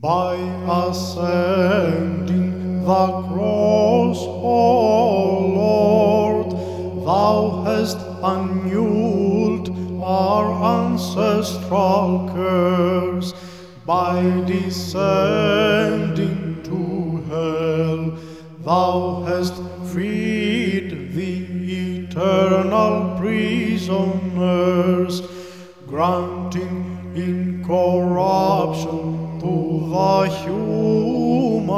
by ascending the cross, O Lord, thou hast annulled our ancestral curse by descending to hell. Thou hast freed the eternal prisoners, granting incorruption the human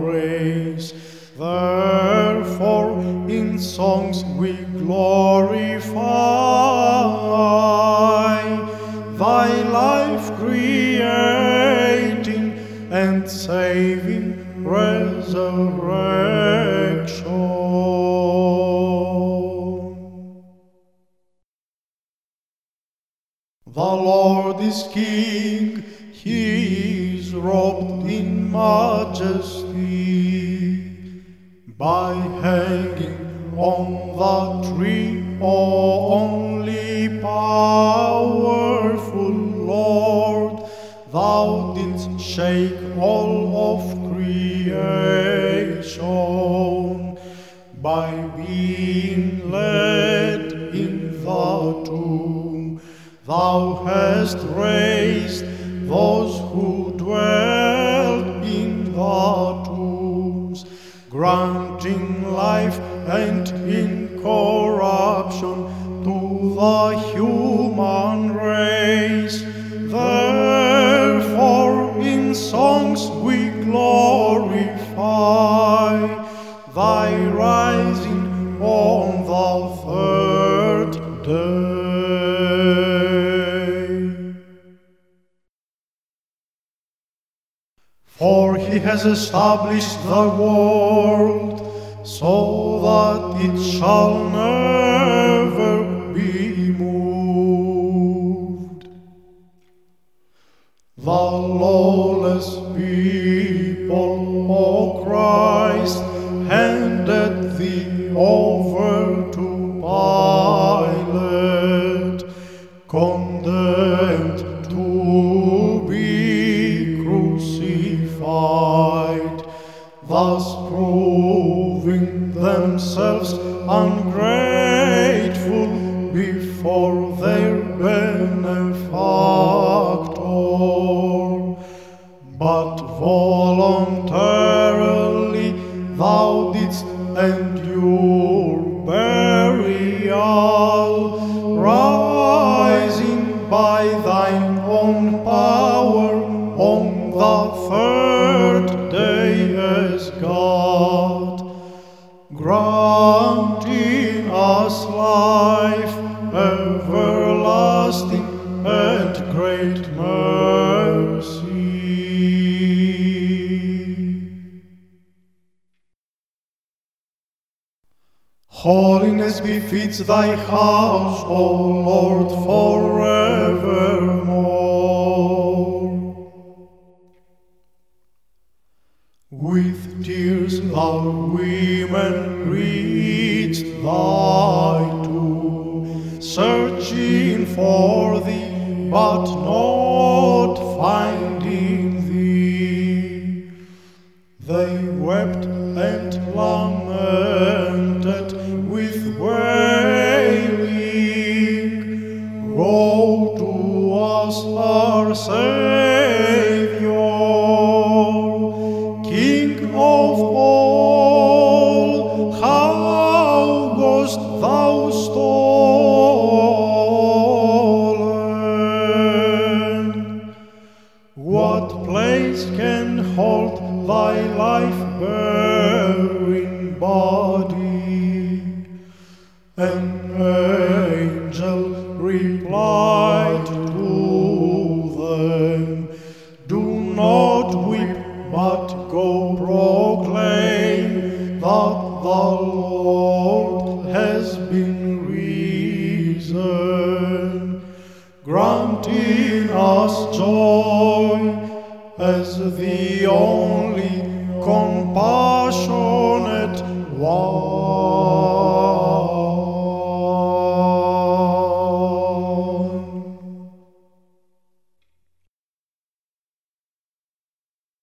race. Therefore, in songs we glorify thy life creating and saving resurrection. The Lord is King, he is robed in majesty by hanging on the tree, O only powerful Lord, thou didst shake all of creation by being led in the tomb. Thou hast raised those who dwelt in the tombs, granting life and incorruption to the human race. Therefore, in songs we glorify thy rising on the third day. He has established the world so that it shall never be moved. The lawless people, O Christ, handed thee over thus proving themselves ungrateful before their benefactor. But voluntarily thou didst endure burial, rising by thy life everlasting and great mercy. Holiness befits thy house, O Lord, forevermore. With tears the women reached thy but not finding thee. They wept and lamented with wailing. Woe to us, our Savior, What place can hold thy life bearing body? An angel replied to them, Do not weep, but go proclaim that the Lord in us joy as the only companion.